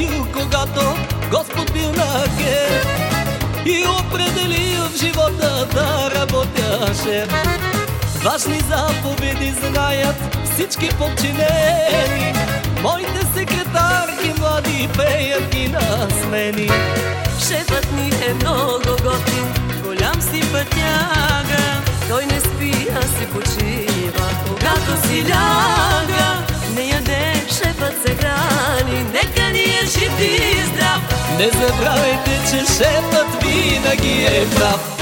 бил, когато Господ бил на хер и определи в живота да работяше. Важни заповеди знаят всички подчинени, моите секретарки млади пеят и на смени. Шефът ни е много готин, голям си пътяга, той не спи, а си почива, когато си ляга. Е жив и здрав. Не забравяйте, че шефът винаги е прав.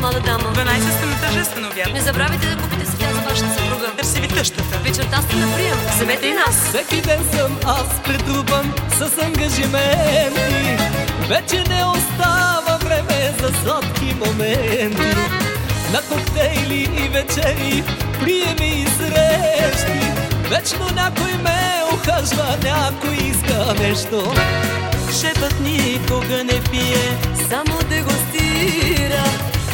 Млада дама. 12 сте на тържествен обяд. Не забравяйте да купите цветя за вашата съпруга. Търси ви тъщата. Вечерта сте на прием, вземете и нас. Всеки ден съм аз претрупан с ангажименти Вече не остава време за сладки моменти На коктейли и вечери, приеми и срещи Вечно някой ме ухажва, някой иска нещо Шефът никога не пие, само дегустира.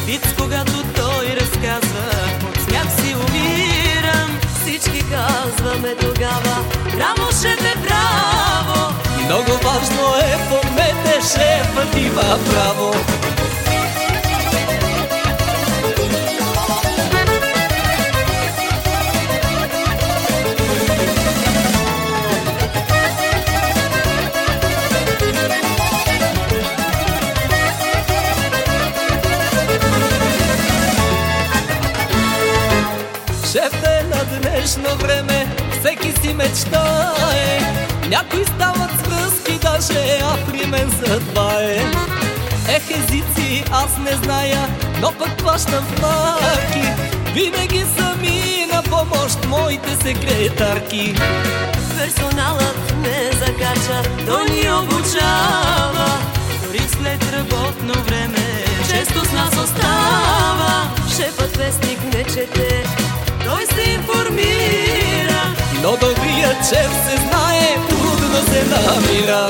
Виц, когато той разказва, от смях си умирам. Всички казваме тогава, браво, шеф е браво! Много важно е, помнете, шефът има право Шеф е на днешно време, всеки си мечтае Някои стават с връзки даже, а при мен за това е Ех езици, аз не зная, но пък плащам в марки Винаги са ми на помощ моите секретарки Персоналът не закача, той ни обучава. Дори след работно време, често с нас остава. Шефът вестник не чете, No dobijat će se znaje, trudno se namira.